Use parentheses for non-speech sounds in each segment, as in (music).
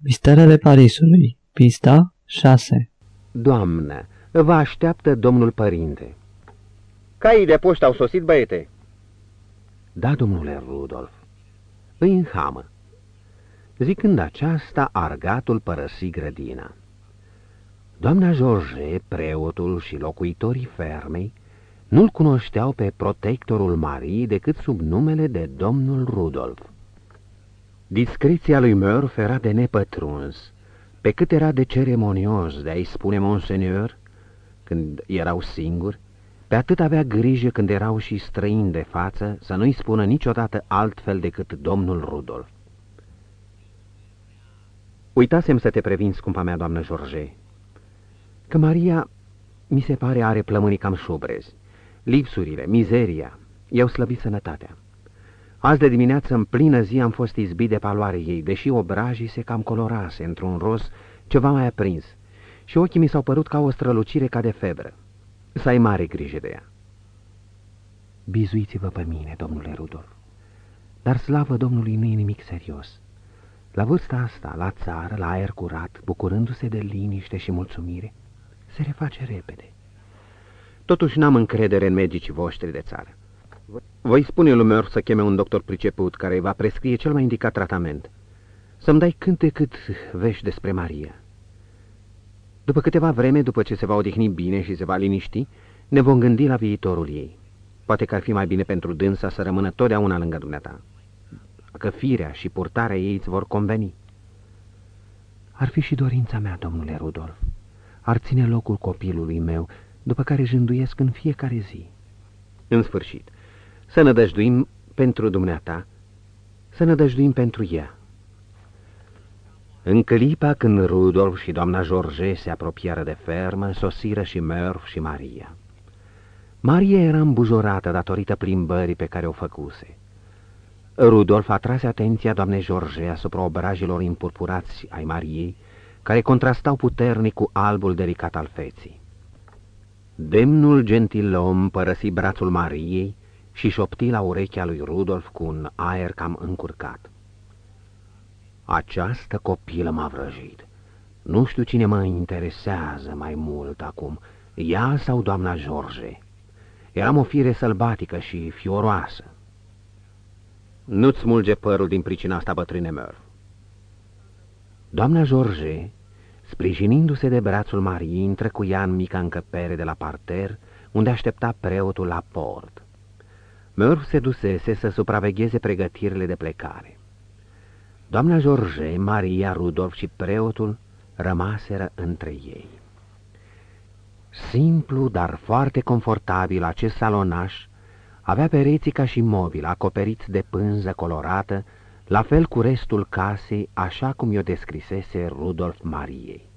Misterele Parisului, pista 6 Doamnă, vă așteaptă domnul părinte. Caii de poștă au sosit, băiete? Da, domnule Rudolf. Îi înhamă. Zicând aceasta, argatul părăsi grădina. Doamna George, preotul și locuitorii fermei, nu-l cunoșteau pe protectorul Marii decât sub numele de domnul Rudolf. Discreția lui Murph era de nepătruns, pe cât era de ceremonios de a-i spune monseigneur când erau singuri, pe atât avea grijă când erau și străini de față să nu-i spună niciodată altfel decât domnul Rudolf. Uitasem să te previn, scumpa mea, doamnă George, că Maria, mi se pare, are plămânii cam șubrezi. Lipsurile, mizeria, i-au slăbit sănătatea. Azi de dimineață, în plină zi, am fost izbit de paloare ei, deși obrajii se cam colorase într-un roz ceva mai aprins și ochii mi s-au părut ca o strălucire ca de febră. Să ai mare grijă de ea. Bizuiți-vă pe mine, domnule Rudolf, dar slavă Domnului nu e nimic serios. La vârsta asta, la țară, la aer curat, bucurându-se de liniște și mulțumire, se reface repede. Totuși n-am încredere în medicii voștri de țară. Voi spune lui Meur să cheme un doctor priceput care îi va prescrie cel mai indicat tratament. Să-mi dai cât de cât vești despre Maria. După câteva vreme, după ce se va odihni bine și se va liniști, ne vom gândi la viitorul ei. Poate că ar fi mai bine pentru dânsa să rămână totdeauna lângă dumneata. Că firea și purtarea ei îți vor conveni. Ar fi și dorința mea, domnule Rudolf. Ar ține locul copilului meu, după care jânduiesc în fiecare zi. În sfârșit, să nădăjduim pentru dumneata, să nădăjduim pentru ea. În clipa când Rudolf și doamna George se apropiară de fermă, sosiră și Murph și Maria. Maria era îmbujorată datorită plimbării pe care o făcuse. Rudolf atrase atenția doamnei George asupra obrajilor impurpurați ai Mariei, care contrastau puternic cu albul delicat al feții. Demnul gentilom părăsi brațul Mariei și șopti la urechea lui Rudolf cu un aer cam încurcat. Această copilă m-a vrăjit. Nu știu cine mă interesează mai mult acum, ea sau doamna George. Eram o fire sălbatică și fioroasă. Nu-ți smulge părul din pricina asta, bătrâne măr. Doamna George, sprijinindu-se de brațul Mariei, intră cu ea în mica încăpere de la parter, unde aștepta preotul la port. Murph se dusese să supravegheze pregătirile de plecare. Doamna George, Maria, Rudolf și preotul rămaseră între ei. Simplu, dar foarte confortabil, acest salonaș avea pereții ca și mobil, acoperiți de pânză colorată, la fel cu restul casei, așa cum i-o descrisese Rudolf Mariei.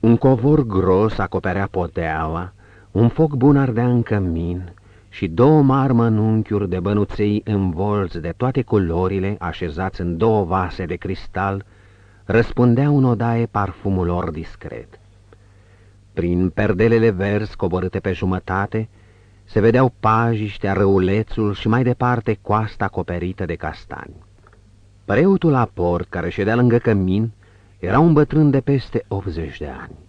Un covor gros acoperea poteaua, un foc bun ardea în cămin, și două mari mănunchiuri de bănuței învolți de toate culorile, așezați în două vase de cristal, răspundeau în odaie parfumul lor discret. Prin perdelele verzi coborâte pe jumătate, se vedeau pajiștea, răulețul și mai departe coasta acoperită de castani. Preotul aport, care ședea lângă cămin, era un bătrân de peste 80 de ani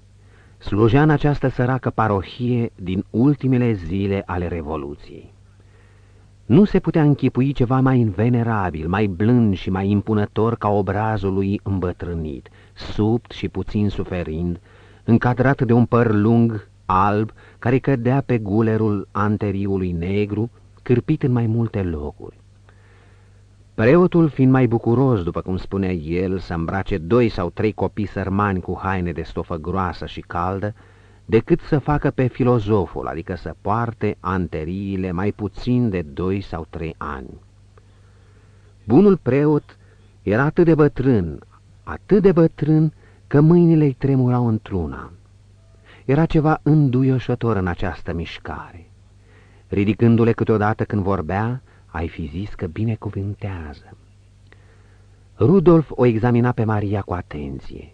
slujea în această săracă parohie din ultimele zile ale Revoluției. Nu se putea închipui ceva mai venerabil, mai blând și mai impunător ca obrazul lui îmbătrânit, subt și puțin suferind, încadrat de un păr lung, alb, care cădea pe gulerul anteriului negru, cârpit în mai multe locuri. Preotul, fiind mai bucuros, după cum spunea el, să îmbrace doi sau trei copii sărmani cu haine de stofă groasă și caldă, decât să facă pe filozoful, adică să poarte anteriile mai puțin de doi sau trei ani. Bunul preot era atât de bătrân, atât de bătrân, că mâinile îi tremurau într-una. Era ceva înduioșător în această mișcare. Ridicându-le câteodată când vorbea, ai fi zis că binecuvântează. Rudolf o examina pe Maria cu atenție.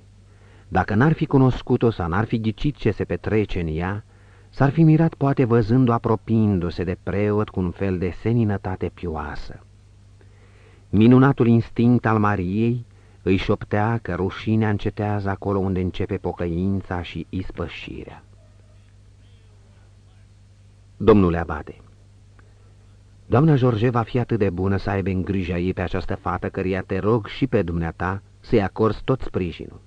Dacă n-ar fi cunoscut-o sau n-ar fi ghicit ce se petrece în ea, s-ar fi mirat poate văzându-o apropiindu-se de preot cu un fel de seninătate pioasă. Minunatul instinct al Mariei Îi șoptea că rușinea încetează acolo unde începe pocăința și ispășirea. Domnule Abate, doamna George va fi atât de bună să aibă în grija ei pe această fată, căreia te rog și pe dumneata să-i acorzi tot sprijinul.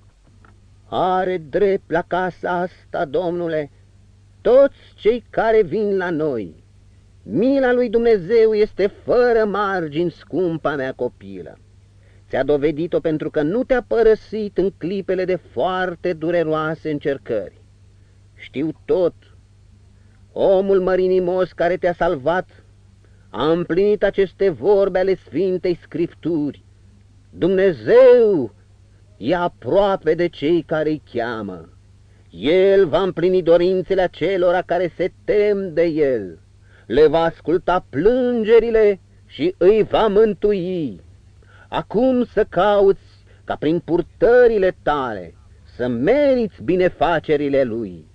Are drept la casa asta, domnule, toți cei care vin la noi. Mila lui Dumnezeu este fără margini, scumpa mea copilă. Ți-a dovedit-o pentru că nu te-a părăsit în clipele de foarte dureroase încercări. Știu tot. Omul mărinimos care te-a salvat a împlinit aceste vorbe ale Sfintei Scripturi. Dumnezeu e aproape de cei care îi cheamă. El va împlini dorințele acelora care se tem de El, le va asculta plângerile și îi va mântui. Acum să cauți ca prin purtările tale să meriți binefacerile Lui.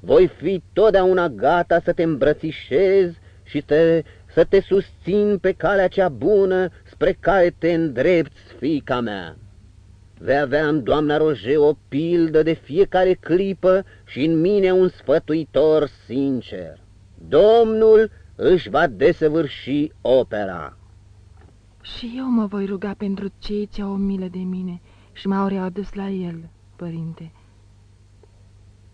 Voi fi totdeauna gata să te îmbrățișez și te, să te susțin pe calea cea bună spre care te îndrepți, fica mea. Vei avea în doamna Roje o pildă de fiecare clipă și în mine un sfătuitor sincer. Domnul își va desăvârși opera. Și eu mă voi ruga pentru cei ce au o milă de mine și m-au readus la el, părinte.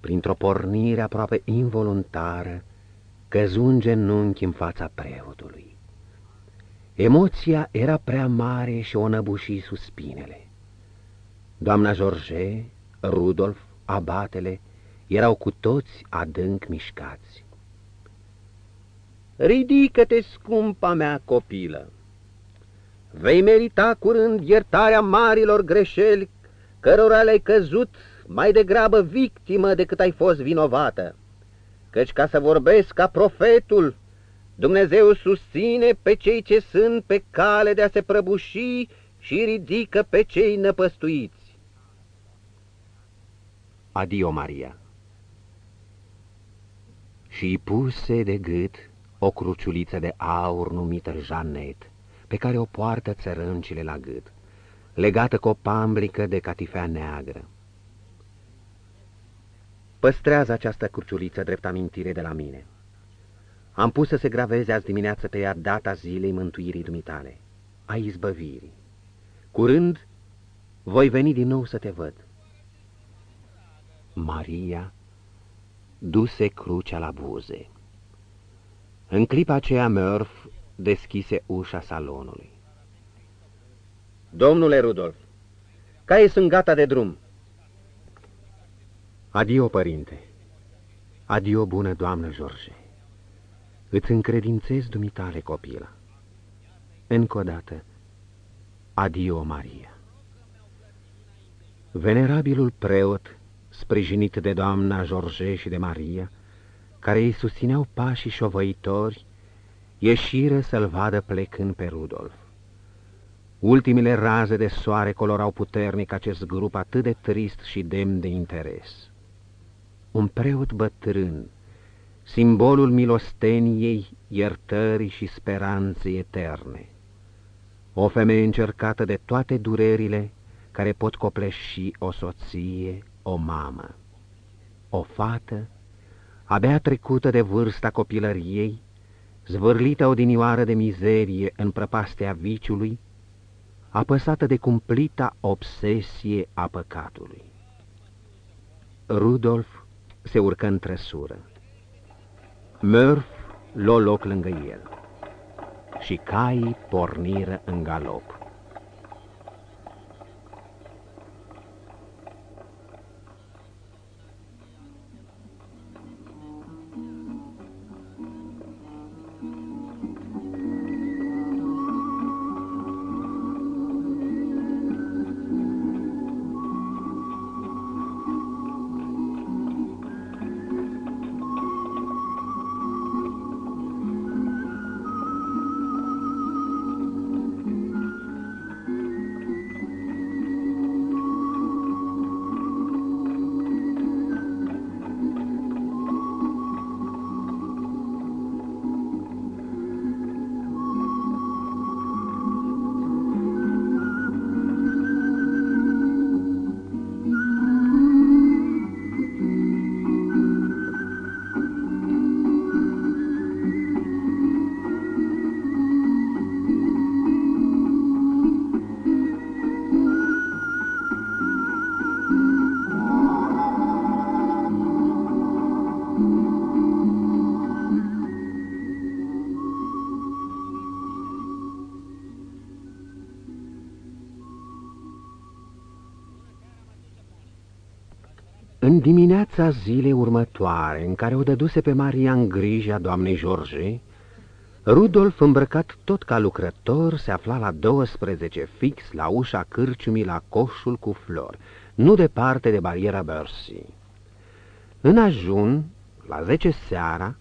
Printr-o pornire aproape involuntară, căzu în genunchi în fața preotului. Emoția era prea mare și o năbuși suspinele. Doamna George, Rudolf, abatele, erau cu toți adânc mișcați. Ridică-te, scumpa mea copilă! Vei merita curând iertarea marilor greșeli cărora le-ai căzut mai degrabă victimă decât ai fost vinovată. Căci ca să vorbesc ca profetul, Dumnezeu susține pe cei ce sunt pe cale de a se prăbuși și ridică pe cei năpăstuiți. Adio, Maria. Și puse de gât o cruciuliță de aur numită Janet, pe care o poartă țărâncile la gât, legată cu o pamblică de catifea neagră. Păstrează această cruciuliță drept amintire de la mine. Am pus să se graveze azi dimineață pe ea data zilei mântuirii dumitale, a izbăvirii. Curând voi veni din nou să te văd. Maria duse crucea la buze. În clipa aceea Murph deschise ușa salonului. Domnule Rudolf, caii sunt gata de drum. Adio, părinte. Adio, bună doamnă George. Îți încredințez dumitale copila. Încă o dată, adio, Maria. Venerabilul preot sprijinit de doamna George și de Maria, care îi susțineau pașii șovăitori, ieșiră să-l vadă plecând pe Rudolf. Ultimile raze de soare colorau puternic acest grup atât de trist și demn de interes. Un preot bătrân, simbolul milosteniei, iertării și speranței eterne. O femeie încercată de toate durerile care pot copleși o soție, o mamă, o fată, abia trecută de vârsta copilăriei, zvârlită odinioară de mizerie în prăpastea viciului, apăsată de cumplita obsesie a păcatului. Rudolf se urcă în trăsură. Murph l-o loc lângă el și caii porniră în galop. În dimineața zilei următoare, în care o dăduse pe Maria în grija doamnei George, Rudolf, îmbrăcat tot ca lucrător, se afla la 12 fix la ușa cârciumii la coșul cu flori, nu departe de bariera Bercy. În ajun, la 10 seara,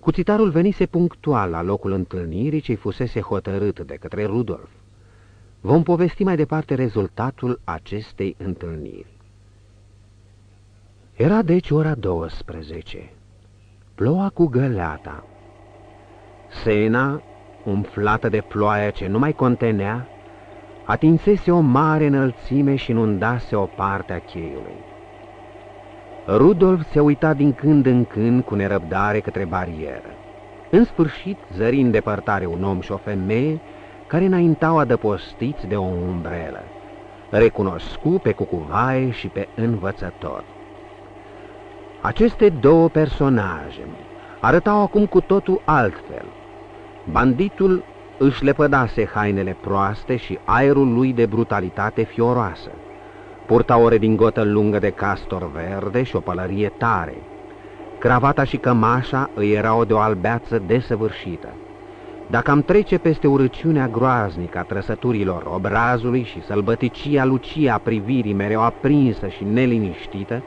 cuțitarul venise punctual la locul întâlnirii ce fusese hotărât de către Rudolf. Vom povesti mai departe rezultatul acestei întâlniri. Era deci ora 12. Ploua cu găleata. Sena, umflată de ploaie ce nu mai contenea, atinsese o mare înălțime și inundase o parte a cheiului. Rudolf se uita din când în când cu nerăbdare către barieră. În sfârșit, zări în depărtare un om și o femeie care înaintau adăpostiți de o umbrelă. Recunoscu pe cucuvaie și pe învățător. Aceste două personaje arătau acum cu totul altfel. Banditul își lepădase hainele proaste și aerul lui de brutalitate fioroasă. Purta o redingotă lungă de castor verde și o pălărie tare. Cravata și cămașa îi erau de o albeață desăvârșită. Dacă am trece peste urăciunea groaznică a trăsăturilor obrazului și sălbăticia lucia privirii mereu aprinsă și neliniștită,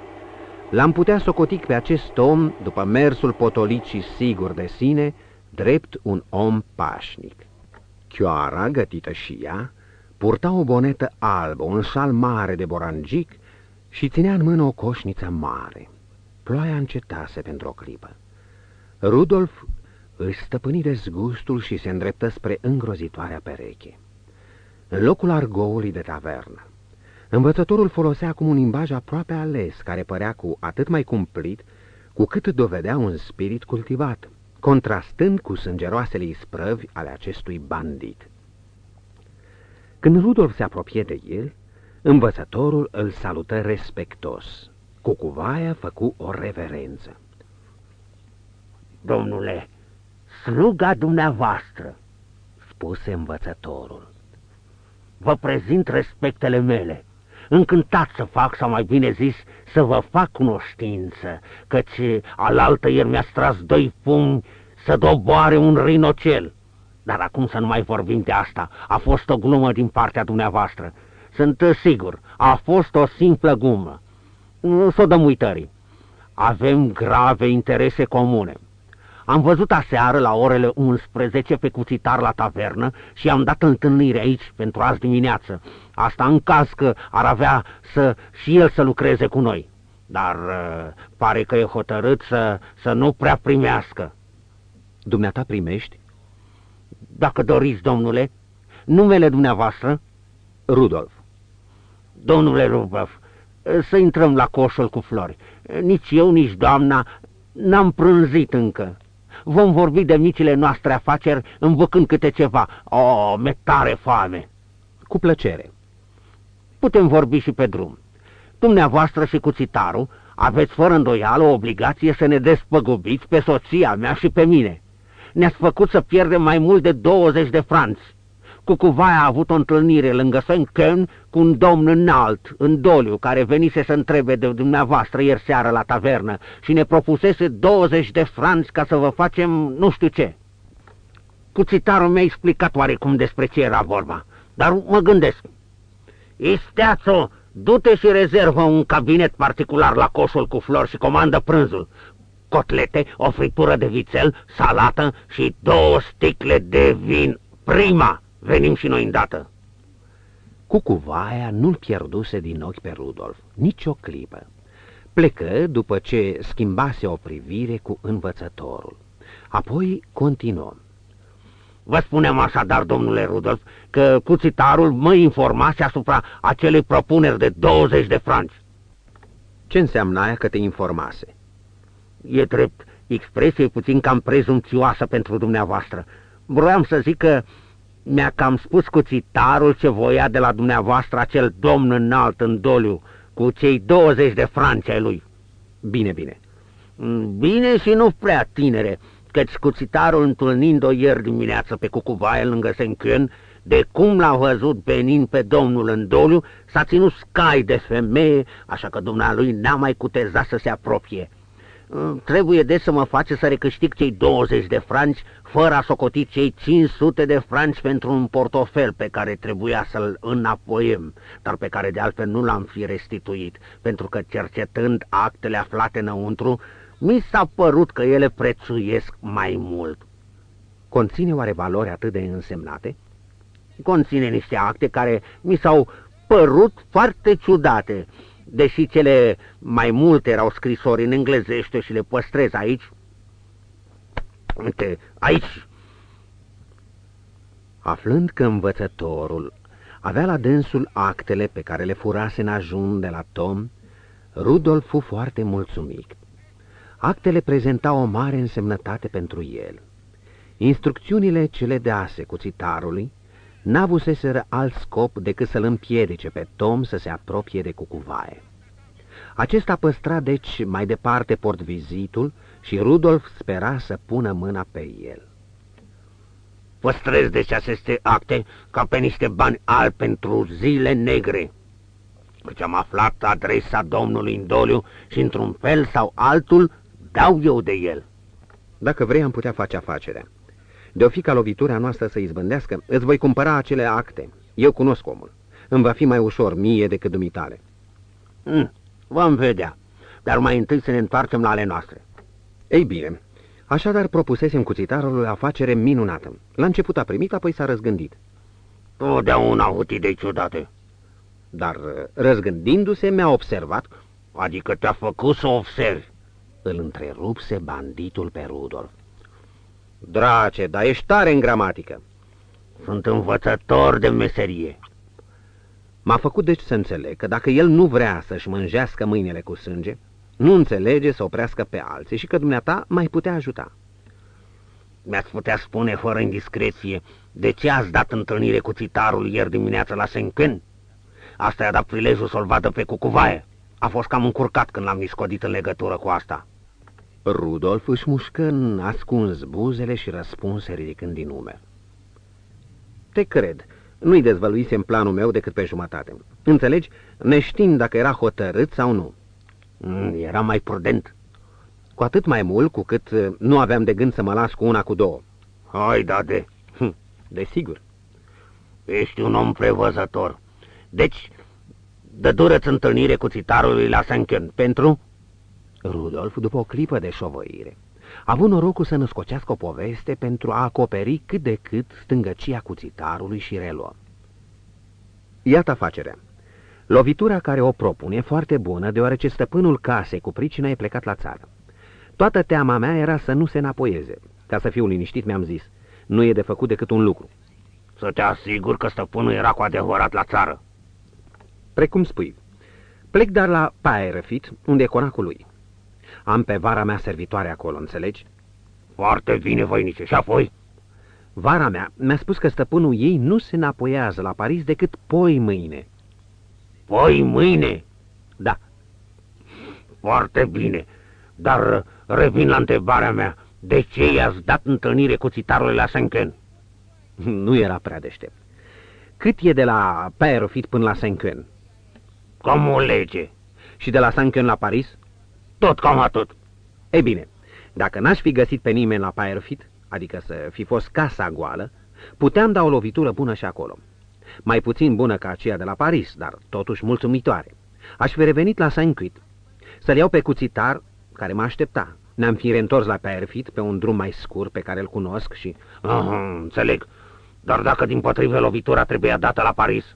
l-am putea socotic pe acest om, după mersul potolit și sigur de sine, drept un om pașnic. Chioara, gătită și ea, purta o bonetă albă, un șal mare de borangic și ținea în mână o coșniță mare. Ploaia încetase pentru o clipă. Rudolf își stăpâni dezgustul și se îndreptă spre îngrozitoarea pereche. În locul argoului de tavernă, învățătorul folosea acum un limbaj aproape ales, care părea cu atât mai cumplit, cu cât dovedea un spirit cultivat, contrastând cu sângeroasele isprăvi ale acestui bandit. Când Rudolf se apropie de el, învățătorul îl salută respectos. Cucuvaia făcu o reverență. Domnule, sluga dumneavoastră, spuse învățătorul. Vă prezint respectele mele. Încântat să fac, sau mai bine zis, să vă fac cunoștință, căci alaltă ieri mi-a stras doi pumni să doboare un rinocel. Dar acum să nu mai vorbim de asta. A fost o glumă din partea dumneavoastră. Sunt sigur, a fost o simplă glumă. Să o dăm uitării. Avem grave interese comune. Am văzut aseară la orele 11 pe cuțitar la tavernă și am dat întâlnire aici pentru azi dimineață. Asta în caz că ar avea să și el să lucreze cu noi. Dar uh, pare că e hotărât să, să nu prea primească. Dumneata primești? Dacă doriți, domnule, numele dumneavoastră? Rudolf. Domnule Rudolf, să intrăm la coșul cu flori. Nici eu, nici doamna n-am prânzit încă. Vom vorbi de micile noastre afaceri îmbăcând câte ceva. O, oh, metare foame! Cu plăcere. Putem vorbi și pe drum. Dumneavoastră și cuțitarul aveți fără îndoială o obligație să ne despăgubiți pe soția mea și pe mine ne-ați făcut să pierdem mai mult de 20 de franți. Cucuvaia a avut o întâlnire lângă Saint-Ken cu un domn înalt, în doliu, care venise să întrebe de dumneavoastră ieri seară la tavernă și ne propusese 20 de franți ca să vă facem nu știu ce. Cuțitarul mi-a explicat oarecum despre ce era vorba, dar mă gândesc. Isteațo, du-te și rezervă un cabinet particular la coșul cu flori și comandă prânzul cotlete, o fritură de vițel, salată și două sticle de vin. Prima! Venim și noi îndată. Cucuvaia nu-l pierduse din ochi pe Rudolf, nici o clipă. Plecă după ce schimbase o privire cu învățătorul. Apoi continuăm. Vă spunem așadar, domnule Rudolf, că cuțitarul mă informase asupra acelei propuneri de 20 de franci. Ce înseamnă aia că te informase? E drept, expresie puțin cam prezumțioasă pentru dumneavoastră. Vroiam să zic că mi-a cam spus cu citarul ce voia de la dumneavoastră acel domn înalt în doliu, cu cei 20 de franci ai lui. Bine, bine. Mm, bine și nu prea tinere, căci cuțitarul întâlnind-o ieri dimineață pe cucuvaie lângă Senchen, De cum l-a văzut venind pe domnul în doliu, s-a ținut scai de femeie, așa că dumnealui n-a mai cutezat să se apropie. Mm, trebuie de să mă face să recâștig cei 20 de franci, fără a socoti cei 500 de franci pentru un portofel pe care trebuia să-l înapoiem, dar pe care de altfel nu l-am fi restituit, pentru că cercetând actele aflate înăuntru, mi s-a părut că ele prețuiesc mai mult. Conține oare valori atât de însemnate? Conține niște acte care mi s-au părut foarte ciudate, deși cele mai multe erau scrisori în englezește și le păstrez aici. Uite, aici. Aflând că învățătorul avea la dânsul actele pe care le furase în ajun de la Tom, Rudolf fu foarte mulțumit. Actele prezentau o mare însemnătate pentru el. Instrucțiunile cele dease cuțitarului n-avuseseră alt scop decât să-l împiedice pe Tom să se apropie de cucuvaie. Acesta păstra deci mai departe portvizitul și Rudolf spera să pună mâna pe el. Păstrez deci aceste acte ca pe niște bani albi pentru zile negre, căci am aflat adresa domnului Indoliu și într-un fel sau altul dau eu de el. Dacă vrei, am putea face afacerea. De o fi ca lovitura noastră să izbândească, îți voi cumpăra acele acte. Eu cunosc omul. Îmi va fi mai ușor mie decât dumitale. Mm, vom vedea, dar mai întâi să ne întoarcem la ale noastre. Ei bine, așadar propusesem cuțitarului o afacere minunată. La început a primit, apoi s-a răzgândit. Totdeauna au avut idei ciudate. Dar răzgândindu-se mi-a observat, adică te-a făcut să observi. Îl întrerupse banditul pe Rudolf. Drace, dar ești tare în gramatică. Sunt învățător de meserie. M-a făcut deci să înțeleg că dacă el nu vrea să-și mânjească mâinile cu sânge, nu înțelege să oprească pe alții și că dumneata mai putea ajuta. Mi-ați putea spune fără indiscreție de ce ați dat întâlnire cu țitarul ieri dimineață la Senquen? Asta i-a dat prilejul să-l vadă pe cucuvaie. A fost cam încurcat când l-am niscodit în legătură cu asta. Rudolf își mușcă în ascuns buzele și răspunse ridicând din nume. Te cred, nu-i dezvăluisem planul meu decât pe jumătate. Înțelegi, neștiind dacă era hotărât sau nu. Mm, era mai prudent. Cu atât mai mult cu cât uh, nu aveam de gând să mă las cu una cu două. Hai, da, de. Hm, desigur. Ești un om prevăzător. Deci, dă dură-ți întâlnire cu țitarului la Sanchen pentru Rudolf, după o clipă de șovăire, a avut norocul să născocească o poveste pentru a acoperi cât de cât stângăcia cuțitarului și reluă. Iată afacerea. Lovitura care o propune e foarte bună, deoarece stăpânul casei cu pricina e plecat la țară. Toată teama mea era să nu se înapoieze. Ca să fiu liniștit, mi-am zis, nu e de făcut decât un lucru. Să te asigur că stăpânul era cu adevărat la țară. Precum spui. Plec dar la Paerefit, unde e conacul lui. Am pe vara mea servitoare acolo, înțelegi? Foarte bine, voinice, și apoi? Vara mea mi-a spus că stăpânul ei nu se înapoiază la Paris decât poi mâine. Poi mâine? Da. Foarte bine, dar revin la întrebarea mea. De ce i-ați dat întâlnire cu țitarul la Senken? (laughs) Nu era prea deștept. Cât e de la Paerofit până la Senken? Cum o lege. Și de la Senken la Paris? Tot cam atât. Ei bine, dacă n-aș fi găsit pe nimeni la Paerfit, adică să fi fost casa goală, puteam da o lovitură bună și acolo. Mai puțin bună ca aceea de la Paris, dar totuși mulțumitoare. Aș fi revenit la Saint-Quit, să-l iau pe cuțitar care mă aștepta. Ne-am fi reîntors la Paerfit pe un drum mai scurt pe care îl cunosc și... Aha, înțeleg. Dar dacă din potrivă lovitura trebuia dată la Paris?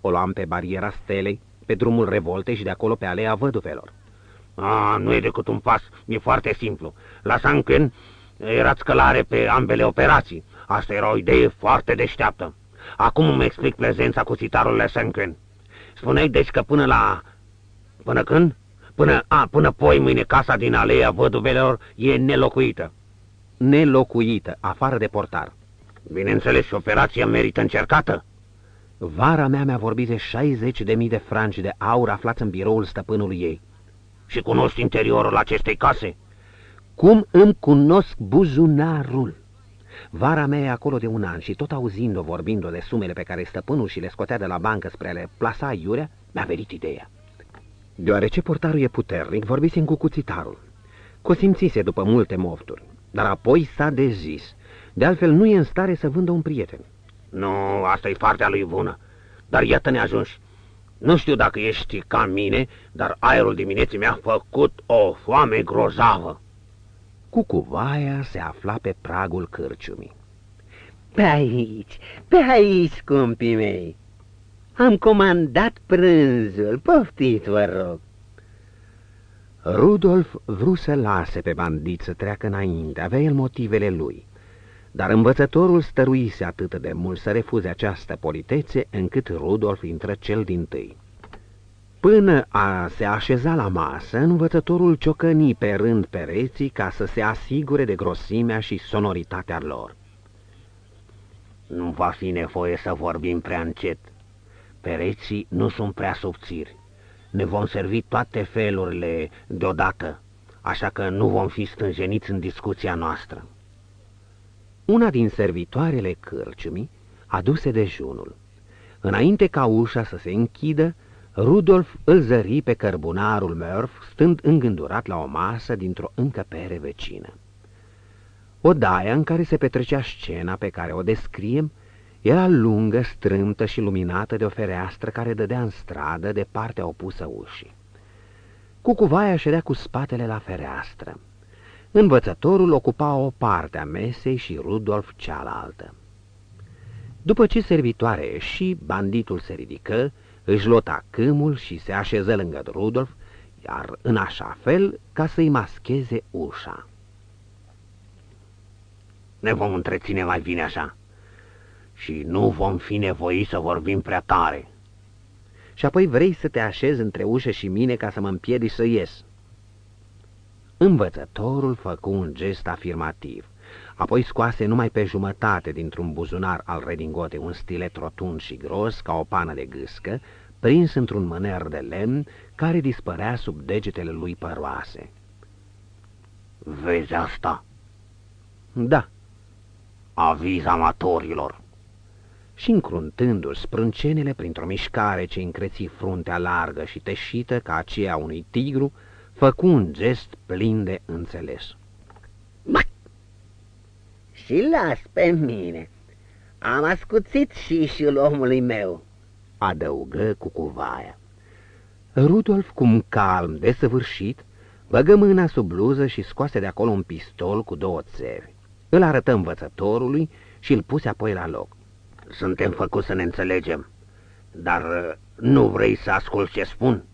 O luam pe bariera Stelei, pe drumul Revolte și de acolo pe alea Văduvelor. A, nu e decât un pas, e foarte simplu. La Sanquen erați călare pe ambele operații. Asta era o idee foarte deșteaptă. Acum îmi explic prezența cu citarul la Sanquen. Spuneai deci că până la... Până când? Până, a, până poi mâine casa din aleea văduvelor e nelocuită. Nelocuită, afară de portar. Bineînțeles, și operația merită încercată. Vara mea mi-a vorbit de 60 de mii de franci de aur aflați în biroul stăpânului ei și cunoști interiorul acestei case? Cum îmi cunosc buzunarul? Vara mea e acolo de un an și tot auzind-o vorbind-o de sumele pe care stăpânul și le scotea de la bancă spre a le plasa iurea, mi-a venit ideea. Deoarece portarul e puternic, vorbisem cu cuțitarul. Cosimțise după multe mofturi, dar apoi s-a dezis. De altfel nu e în stare să vândă un prieten. Nu, asta e partea lui bună, dar iată ne ajungi. Nu știu dacă ești ca mine, dar aerul dimineții mi-a făcut o foame grozavă. Cucuvaia se afla pe pragul cârciumii. Pe aici, pe aici, scumpii mei. Am comandat prânzul, poftiți, vă rog. Rudolf vrut să lase pe bandit să treacă înainte, avea el motivele lui. Dar învățătorul stăruise atât de mult să refuze această politețe, încât Rudolf intră cel din tâi. Până a se așeza la masă, învățătorul ciocăni pe rând pereții ca să se asigure de grosimea și sonoritatea lor. Nu va fi nevoie să vorbim prea încet. Pereții nu sunt prea subțiri. Ne vom servi toate felurile deodată, așa că nu vom fi stânjeniți în discuția noastră. Una din servitoarele cârciumii aduse dejunul. Înainte ca ușa să se închidă, Rudolf îl zări pe cărbunarul Murph stând îngândurat la o masă dintr-o încăpere vecină. Odaia în care se petrecea scena pe care o descriem era lungă, strâmtă și luminată de o fereastră care dădea în stradă de partea opusă ușii. Cucuvaia ședea cu spatele la fereastră. Învățătorul ocupa o parte a mesei și Rudolf cealaltă. După ce servitoare ieși, banditul se ridică, își lota câmul și se așeză lângă Rudolf, iar în așa fel ca să-i mascheze ușa. Ne vom întreține mai bine așa și nu vom fi nevoiți să vorbim prea tare. Și apoi vrei să te așezi între ușă și mine ca să mă împiedici să ies. Învățătorul făcu un gest afirmativ, apoi scoase numai pe jumătate dintr-un buzunar al redingote un stilet rotund și gros ca o pană de gâscă, prins într-un mâner de lemn care dispărea sub degetele lui păroase. Vezi asta? Da. Aviz amatorilor. Și încruntându-și sprâncenele printr-o mișcare ce încreți fruntea largă și teșită ca aceea unui tigru, făcu un gest plin de înțeles. Mai! Și las pe mine. Am ascuțit și și omului meu, adăugă cu cuvaia. Rudolf, cum calm, desăvârșit, băgă mâna sub bluză și scoase de acolo un pistol cu două țevi. Îl arătă învățătorului și îl puse apoi la loc. Suntem făcuți să ne înțelegem, dar uh, nu vrei să asculți ce spun?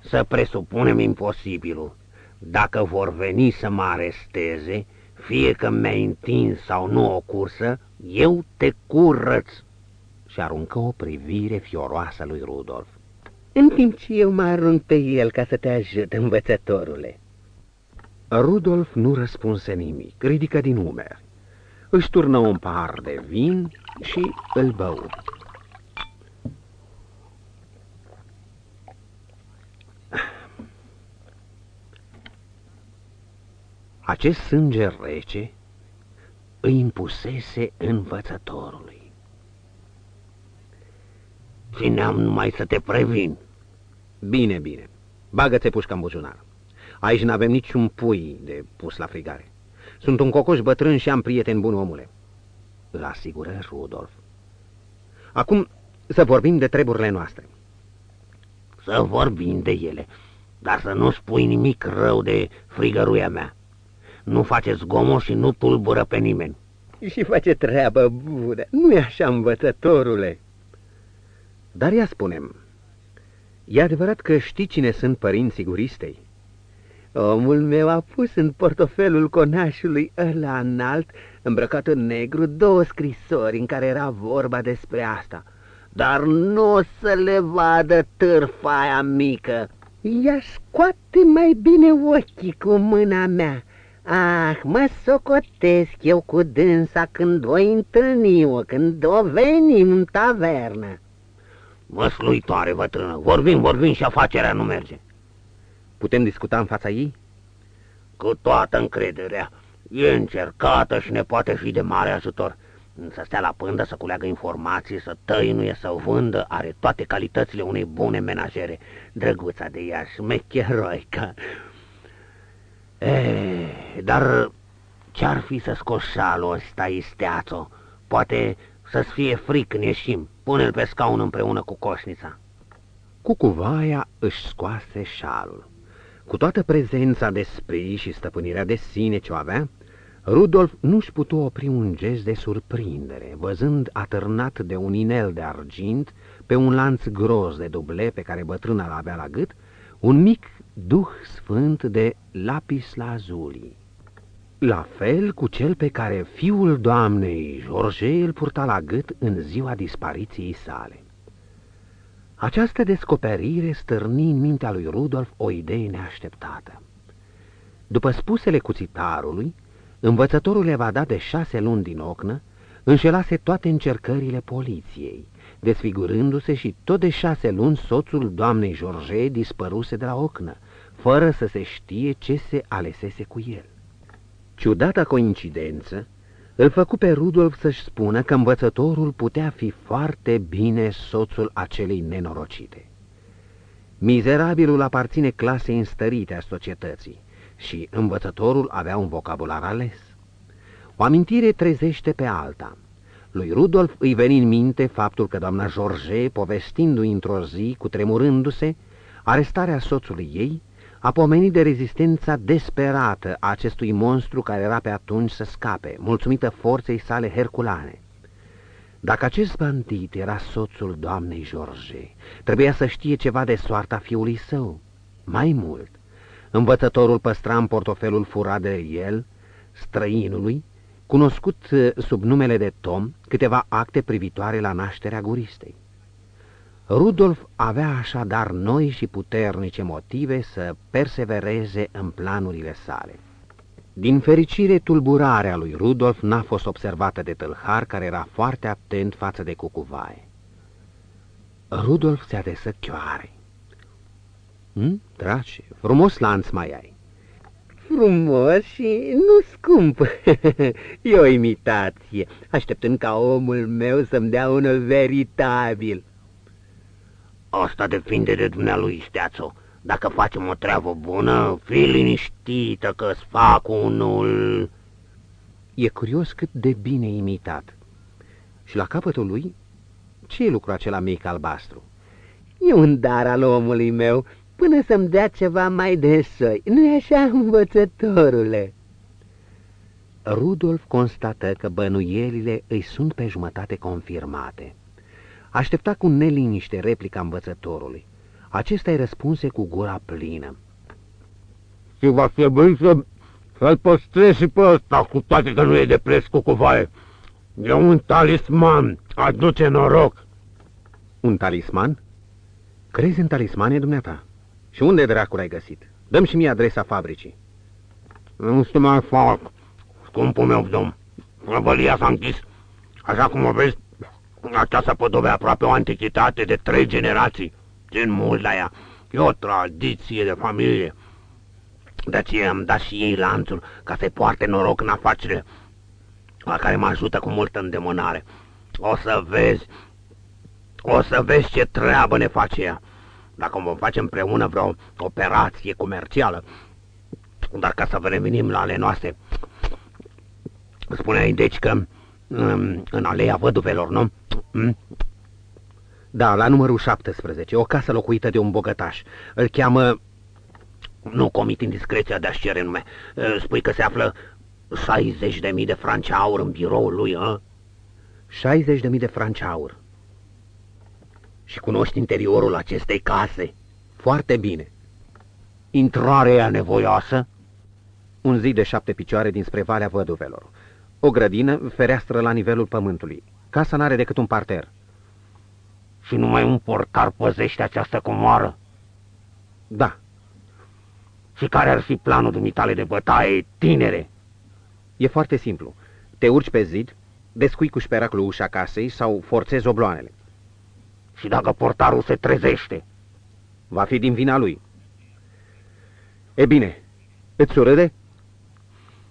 Să presupunem imposibilul. Dacă vor veni să mă aresteze, fie că mi-ai întins sau nu o cursă, eu te curăț. Și aruncă o privire fioroasă lui Rudolf. În timp ce eu mă arunc pe el ca să te ajut, învățătorule. Rudolf nu răspunse nimic, ridică din umeri. Își turnă un pahar de vin și îl bău. Acest sânge rece îi impusese învățătorului. Țineam numai să te previn. Bine, bine. Bagă-ți pușca în buzunar. Aici n-avem niciun pui de pus la frigare. Sunt un cocoș bătrân și am prieten bun, omule. Îl asigură Rudolf. Acum să vorbim de treburile noastre. Să vorbim de ele, dar să nu spui nimic rău de frigăruia mea. Nu face zgomot și nu tulbură pe nimeni. Și face treabă bună, nu e așa, învățătorule? Dar ia spunem, e adevărat că știi cine sunt părinții guristei? Omul meu a pus în portofelul conașului ăla înalt, îmbrăcat în negru, două scrisori în care era vorba despre asta. Dar nu o să le vadă târfa aia mică. Ea scoate mai bine ochii cu mâna mea. Ah, mă socotesc eu cu dânsa când o întâlni-o, când o venim în tavernă. Mă sluitoare, bătrână, vorbim, vorbim și afacerea nu merge. Putem discuta în fața ei? Cu toată încrederea. E încercată și ne poate fi de mare ajutor. Să stea la pândă, să culeagă informații, să tăinuie, să vândă, are toate calitățile unei bune menajere. Drăguța de ea, șmecheroica. Eh, dar ce-ar fi să scoți șalul ăsta, isteațo? Poate să-ți fie fric când ieșim. Pune-l pe scaun împreună cu coșnița. Cucuvaia își scoase șalul. Cu toată prezența de sprii și stăpânirea de sine ce o avea, Rudolf nu-și putu opri un gest de surprindere, văzând atârnat de un inel de argint, pe un lanț gros de duble pe care bătrâna l-avea la gât, un mic duh sfânt de lapis lazuli. La fel cu cel pe care fiul doamnei George îl purta la gât în ziua dispariției sale. Această descoperire stârni în mintea lui Rudolf o idee neașteptată. După spusele cuțitarului, învățătorul le va da de șase luni din ocnă, înșelase toate încercările poliției, desfigurându-se și tot de șase luni soțul doamnei George dispăruse de la ocnă, fără să se știe ce se alesese cu el. Ciudata coincidență îl făcu pe Rudolf să-și spună că învățătorul putea fi foarte bine soțul acelei nenorocite. Mizerabilul aparține clasei înstărite a societății și învățătorul avea un vocabular ales. O amintire trezește pe alta. Lui Rudolf îi veni în minte faptul că doamna George, povestindu-i într-o zi, cu tremurându-se, arestarea soțului ei, a pomenit de rezistența desperată a acestui monstru care era pe atunci să scape, mulțumită forței sale herculane. Dacă acest bandit era soțul doamnei George, trebuia să știe ceva de soarta fiului său. Mai mult, învățătorul păstra în portofelul furat de el, străinului, cunoscut eh, sub numele de Tom, câteva acte privitoare la nașterea guristei. Rudolf avea așadar noi și puternice motive să persevereze în planurile sale. Din fericire, tulburarea lui Rudolf n-a fost observată de tâlhar, care era foarte atent față de cucuvaie. Rudolf se adesă chioare. Hm, drace, frumos lanț mai ai. Frumos și nu scump. (laughs) e o imitație, așteptând ca omul meu să-mi dea unul veritabil. Asta depinde de dumnealui, Steațo. Dacă facem o treabă bună, fii liniștită că-ți fac unul... E curios cât de bine imitat. Și la capătul lui, ce e lucru acela mic albastru? E un dar al omului meu, până să-mi dea ceva mai de soi. Nu-i așa, învățătorule? Rudolf constată că bănuielile îi sunt pe jumătate confirmate. Aștepta cu neliniște replica învățătorului. Acesta îi răspunse cu gura plină. Și va trebui să, să-l păstrezi și pe ăsta, cu toate că nu e de preț cu cuvaie. E un talisman, aduce noroc. Un talisman? Crezi în talismane, dumneata? Și unde dracul ai găsit? Dăm și mie adresa fabricii. Nu știu mai fac, scumpul meu domn. Prăvălia s-a închis. Așa cum o vezi, aceasta podobe aproape o antichitate de trei generații. Țin mult la ea. E o tradiție de familie. De aceea am dat și ei lanțul ca să-i poarte noroc în afacerile la care mă ajută cu multă îndemânare. O să vezi, o să vezi ce treabă ne face ea. Dacă vom face împreună vreo operație comercială, dar ca să revenim la ale noastre, spuneai deci că în, în aleea văduvelor, nu? Hmm? Da, la numărul 17, o casă locuită de un bogătaș. Îl cheamă... Nu comit indiscreția de a-și cere nume. Spui că se află 60.000 de franci aur în biroul lui, a? 60.000 de franci aur. Și cunoști interiorul acestei case? Foarte bine. Intrarea nevoioasă? Un zid de șapte picioare dinspre Valea Văduvelor. O grădină, fereastră la nivelul pământului. Casa n-are decât un parter. Și numai un portar păzește această comoară? Da. Și care ar fi planul dumitale de bătaie, tinere? E foarte simplu. Te urci pe zid, descui cu șperacul ușa casei sau forțezi obloanele. Și dacă portarul se trezește? Va fi din vina lui. E bine, îți urâde?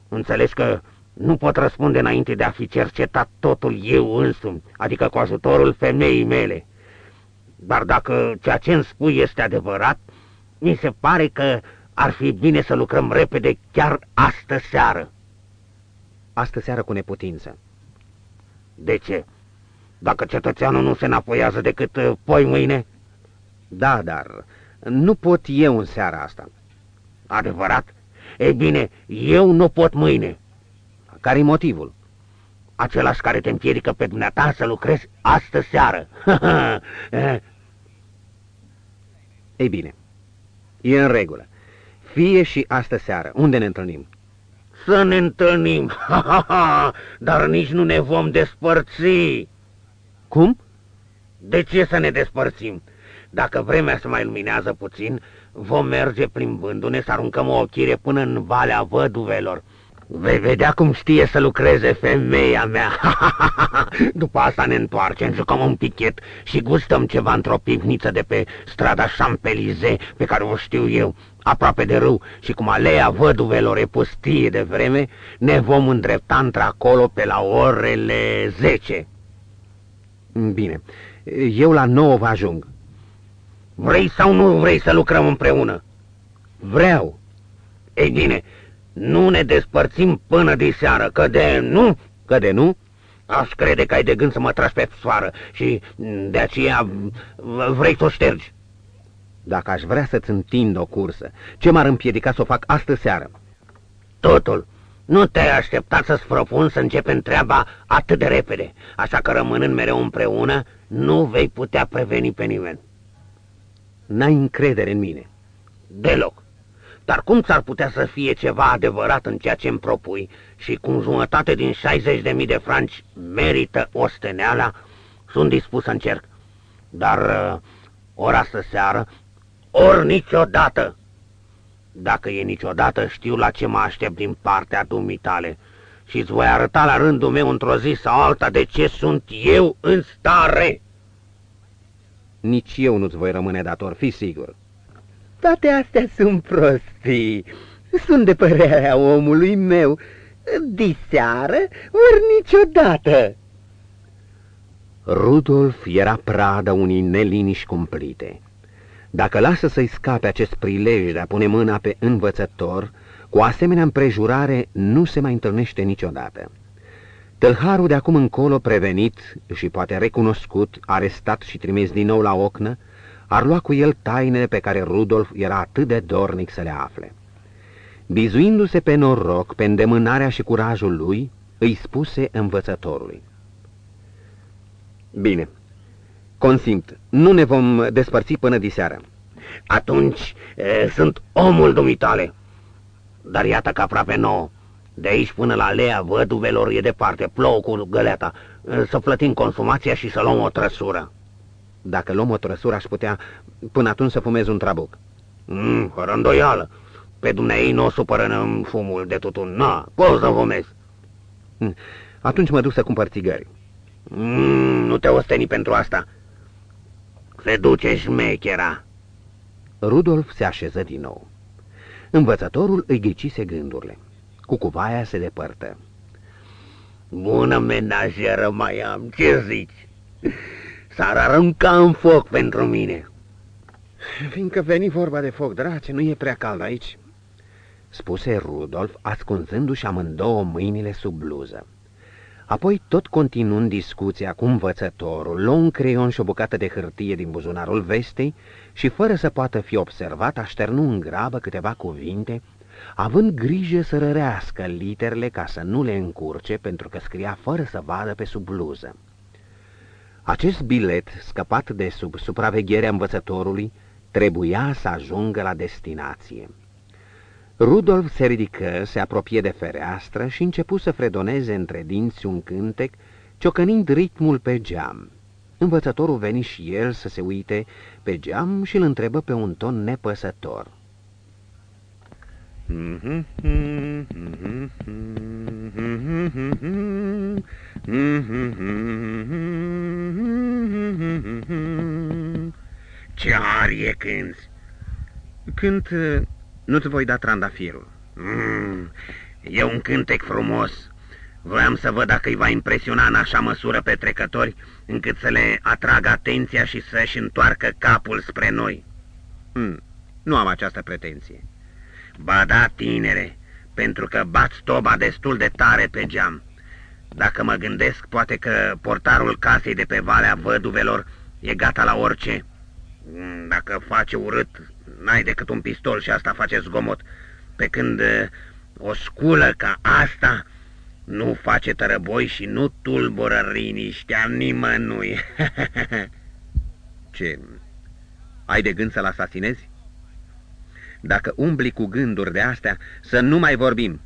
Înțelegi că nu pot răspunde înainte de a fi cercetat totul eu însumi, adică cu ajutorul femeii mele. Dar dacă ceea ce îmi spui este adevărat, mi se pare că ar fi bine să lucrăm repede chiar astă seară. Astă seară cu neputință. De ce? Dacă cetățeanul nu se înapoiază decât uh, poi mâine? Da, dar nu pot eu în seara asta. Adevărat? Ei bine, eu nu pot mâine. Care-i motivul? Același care te împiedică pe dumneata să lucrezi astă seară. (laughs) Ei bine, e în regulă. Fie și astă seară. Unde ne întâlnim? Să ne întâlnim, (laughs) dar nici nu ne vom despărți. Cum? De ce să ne despărțim? Dacă vremea se mai luminează puțin, vom merge plimbându-ne să aruncăm o ochire până în Valea Văduvelor. Vei vedea cum știe să lucreze femeia mea. (laughs) După asta ne întoarcem, jucăm un pichet și gustăm ceva într-o pivniță de pe strada Champelize, pe care o știu eu, aproape de râu, și cum aleea văduvelor e pustie de vreme, ne vom îndrepta într-acolo pe la orele zece. Bine, eu la nouă vă ajung. Vrei sau nu vrei să lucrăm împreună? Vreau. Ei bine, nu ne despărțim până de seară, că de nu... Că de nu? Aș crede că ai de gând să mă tragi pe soară și de aceea vrei să o ștergi. Dacă aș vrea să-ți întind o cursă, ce m-ar împiedica să o fac astă seară? Totul. Nu te-ai așteptat să-ți propun să începem treaba atât de repede, așa că rămânând mereu împreună, nu vei putea preveni pe nimeni. N-ai încredere în mine. Deloc. Dar cum ți-ar putea să fie ceva adevărat în ceea ce îmi propui și cum jumătate din 60.000 de franci merită osteneala, sunt dispus să încerc. Dar uh, ori astă seară, ori niciodată. Dacă e niciodată, știu la ce mă aștept din partea dumitale și îți voi arăta la rândul meu într-o zi sau alta de ce sunt eu în stare. Nici eu nu-ți voi rămâne dator, fi sigur. Toate astea sunt prostii. Sunt de părerea omului meu. Diseară ori niciodată. Rudolf era pradă unii neliniști cumplite. Dacă lasă să-i scape acest prilej de a pune mâna pe învățător, cu o asemenea împrejurare nu se mai întâlnește niciodată. Tălharul de acum încolo prevenit și poate recunoscut, arestat și trimis din nou la ocnă, ar lua cu el tainele pe care Rudolf era atât de dornic să le afle. Bizuindu-se pe noroc, pe îndemânarea și curajul lui, îi spuse învățătorului. Bine, consimt, nu ne vom despărți până diseară. Atunci e, sunt omul dumitale. Dar iată că aproape nouă. De aici până la Lea văduvelor e departe, plouă cu găleata. Să plătim consumația și să luăm o trăsură. Dacă luăm o trăsură, aș putea până atunci să fumez un trabuc. Mm, fără îndoială. Pe dumneai nu o supără în fumul de tutun. Na, poți să fumezi. Mm, atunci mă duc să cumpăr țigări. Mm, nu te osteni pentru asta. Se duce șmechera. Rudolf se așeză din nou. Învățătorul îi ghicise gândurile. Cucuvaia se depărtă. Bună menajeră mai am, ce zici? S-ar arunca în foc pentru mine. Fiindcă veni vorba de foc, drace, nu e prea cald aici, spuse Rudolf, ascunzându-și amândouă mâinile sub bluză. Apoi, tot continuând discuția cu învățătorul, luă un creion și o bucată de hârtie din buzunarul vestei și, fără să poată fi observat, așternu în grabă câteva cuvinte, având grijă să rărească literele ca să nu le încurce, pentru că scria fără să vadă pe sub bluză. Acest bilet, scăpat de sub supravegherea învățătorului, trebuia să ajungă la destinație. Rudolf se ridică, se apropie de fereastră și începu să fredoneze între dinți un cântec, ciocănind ritmul pe geam. Învățătorul veni și el să se uite pe geam și îl întrebă pe un ton nepăsător. Ce arie cânti? Când uh, nu-ți voi da trandafirul. Mm, E un cântec frumos. Voiam să văd dacă îi va impresiona în așa măsură pe trecători, încât să le atragă atenția și să-și întoarcă capul spre noi. Hmm, nu am această pretenție. Ba da, tinere, pentru că bați toba destul de tare pe geam. Dacă mă gândesc, poate că portarul casei de pe Valea Văduvelor e gata la orice. Hmm, dacă face urât, n-ai decât un pistol și asta face zgomot. Pe când eh, o sculă ca asta nu face tărăboi și nu tulbură liniștea nimănui. (laughs) Ce, ai de gând să-l asasinezi? Dacă umbli cu gânduri de astea, să nu mai vorbim.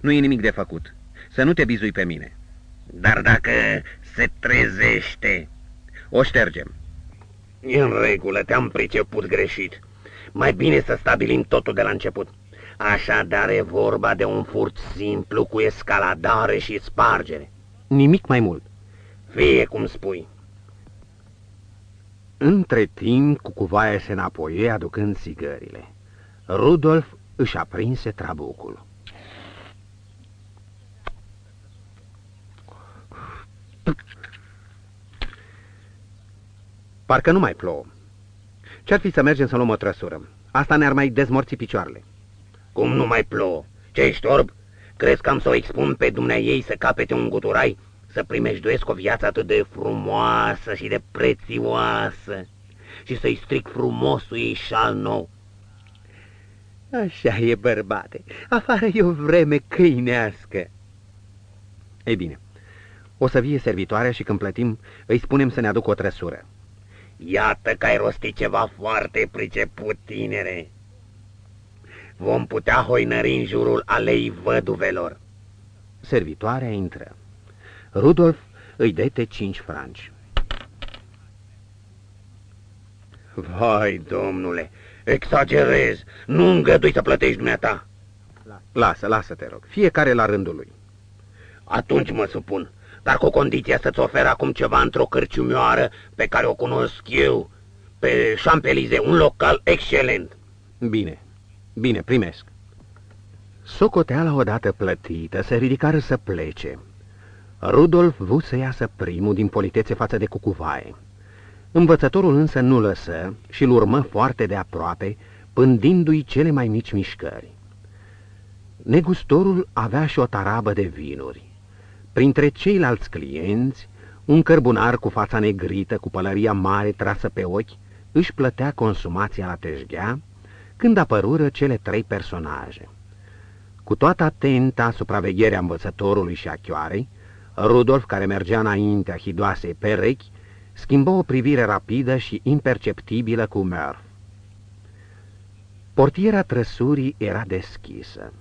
Nu e nimic de făcut. Să nu te bizui pe mine. Dar dacă se trezește... O ștergem. E în regulă, te-am priceput greșit. Mai bine să stabilim totul de la început. Așadar e vorba de un furt simplu cu escaladare și spargere. Nimic mai mult. Fie cum spui. Între timp, cucuvaia se înapoie aducând țigările. Rudolf își aprinse trabucul. Parcă nu mai plouă. Ce-ar fi să mergem să luăm o trăsură? Asta ne-ar mai dezmorți picioarele. Cum nu mai plouă? Ce ești orb? Crezi că am să o expun pe dumnea ei să capete un guturai? Să primejduiesc o viață atât de frumoasă și de prețioasă? Și să-i stric frumosul ei șal nou? Așa e, bărbate. Afară e o vreme câinească. Ei bine, o să vie servitoarea și când plătim îi spunem să ne aducă o trăsură. Iată că ai rostit ceva foarte priceput, tinere. Vom putea hoinări în jurul alei văduvelor. Servitoarea intră. Rudolf îi dete cinci franci. Vai, domnule, exagerez, nu îngădui să plătești dumneata. Lasă, lasă, te rog, fiecare la rândul lui. Atunci mă supun, dar cu condiția să-ți ofer acum ceva într-o cărciumioară pe care o cunosc eu, pe Champelize, un local excelent. Bine, bine, primesc. Socoteala odată plătită, se ridicară să plece. Rudolf vrut să iasă primul din politețe față de cucuvaie. Învățătorul însă nu lăsă și îl urmă foarte de aproape, pândindu-i cele mai mici mișcări. Negustorul avea și o tarabă de vinuri. Printre ceilalți clienți, un cărbunar cu fața negrită, cu pălăria mare trasă pe ochi, își plătea consumația la teșghea, când apărură cele trei personaje. Cu toată atenta supravegherea învățătorului și a chioarei, Rudolf, care mergea înaintea hidoasei perechi, schimbă o privire rapidă și imperceptibilă cu Murph. Portiera trăsurii era deschisă.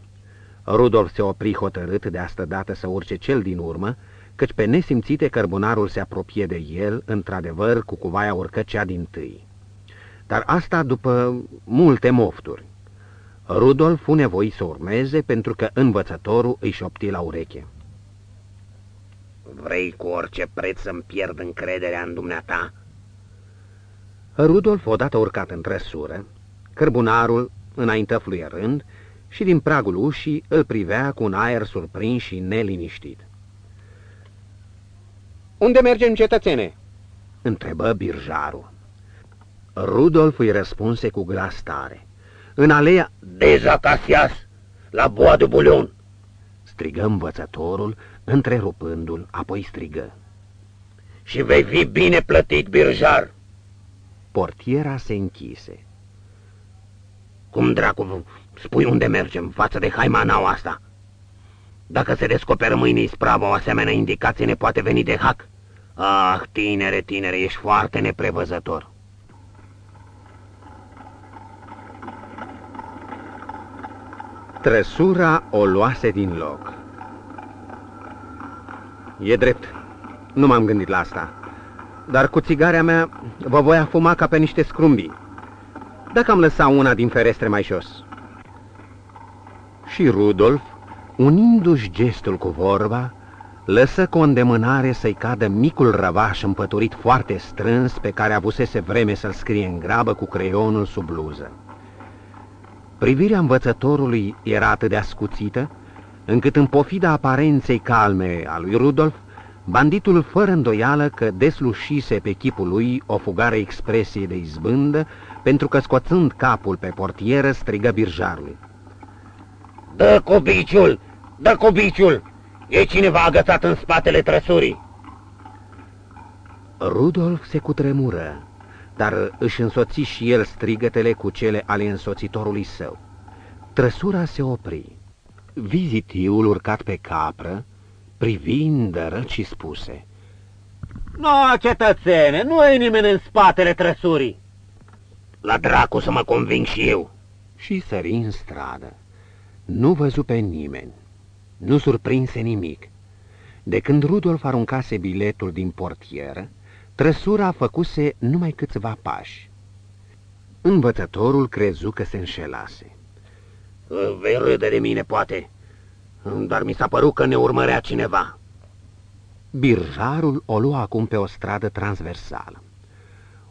Rudolf se opri hotărât de asta dată să urce cel din urmă, căci pe nesimțite cărbunarul se apropie de el, într-adevăr, cu cuvaia urcă cea din tâi. Dar asta după multe mofturi. Rudolf fu nevoit să urmeze pentru că învățătorul îi șopti la ureche. Vrei cu orice preț să-mi pierd încrederea în dumneata? Rudolf, odată urcat în trăsură, cărbunarul, înainte fluierând, și din pragul ușii îl privea cu un aer surprins și neliniștit. Unde mergem, cetățene?" întrebă birjarul. Rudolf îi răspunse cu glas tare. În aleea... Dezacasias, la boa de bulion! strigă învățătorul, întrerupându-l, apoi strigă. Și vei fi bine plătit, birjar! Portiera se închise. Cum dracu spui unde mergem față de haimanaua asta? Dacă se descoperă mâine ispravă o asemenea indicație ne poate veni de hac. Ah, tinere, tinere, ești foarte neprevăzător. Trăsura o luase din loc. E drept, nu m-am gândit la asta. Dar cu țigarea mea vă voi afuma ca pe niște scrumbii. Dacă am lăsat una din ferestre mai jos. Și Rudolf, unindu-și gestul cu vorba, lăsă cu îndemânare să-i cadă micul răvaș împăturit foarte strâns pe care avusese vreme să-l scrie în grabă cu creionul sub bluză. Privirea învățătorului era atât de ascuțită, încât în pofida aparenței calme a lui Rudolf, banditul fără îndoială că deslușise pe chipul lui o fugare expresie de izbândă, pentru că scoțând capul pe portieră strigă birjarului. Dă cobiciul! Dă cobiciul! E cineva agățat în spatele trăsurii! Rudolf se cutremură, dar își însoți și el strigătele cu cele ale însoțitorului său. Trăsura se opri. Vizitiul urcat pe capră, privind răci și spuse. Nu, cetățene, nu e nimeni în spatele trăsurii. La dracu să mă conving și eu. Și sări în stradă. Nu văzu pe nimeni. Nu surprinse nimic. De când Rudolf aruncase biletul din portieră, trăsura făcuse numai câțiva pași. Învățătorul crezu că se înșelase. Vei râde de mine, poate, dar mi s-a părut că ne urmărea cineva. Birjarul o lua acum pe o stradă transversală.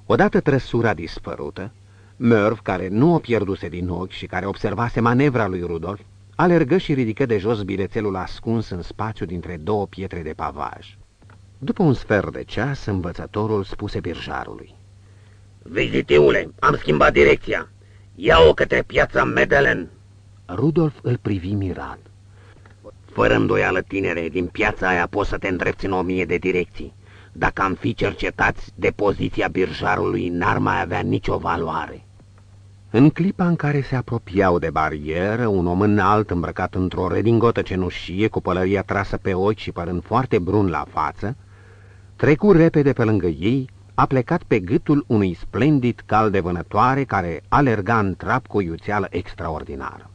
Odată trăsura dispărută, Merv, care nu o pierduse din ochi și care observase manevra lui Rudolf, alergă și ridică de jos bilețelul ascuns în spațiu dintre două pietre de pavaj. După un sfert de ceas, învățătorul spuse birjarului. Vizitiule, am schimbat direcția. Ia-o către piața Medelen. Rudolf îl privi mirat. Fără îndoială, tinere, din piața aia poți să te îndrepți în o mie de direcții. Dacă am fi cercetați de poziția birjarului, n-ar mai avea nicio valoare. În clipa în care se apropiau de barieră, un om înalt, îmbrăcat într-o redingotă cenușie, cu pălăria trasă pe ochi și părând foarte brun la față, trecu repede pe lângă ei, a plecat pe gâtul unui splendid cal de vânătoare care alerga în trap cu o iuțeală extraordinară.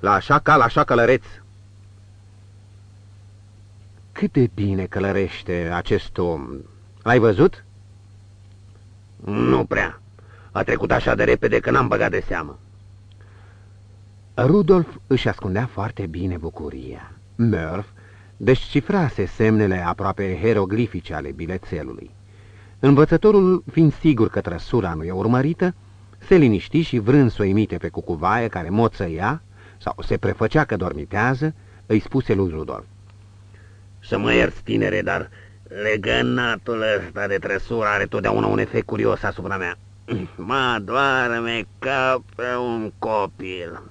La așa cal, așa călăreț! Cât de bine călărește acest om! L-ai văzut? Nu prea. A trecut așa de repede că n-am băgat de seamă. Rudolf își ascundea foarte bine bucuria. Murph descifrase semnele aproape hieroglifice ale bilețelului. Învățătorul, fiind sigur că trăsura nu e urmărită, se liniști și vrând să o imite pe cucuvaie care moțăia sau se prefăcea că dormitează, îi spuse lui Rudolf. Să mă ierți, tinere, dar legănatul ăsta de trăsură are totdeauna un efect curios asupra mea. (clears throat) Mă doarme ca pe un copil.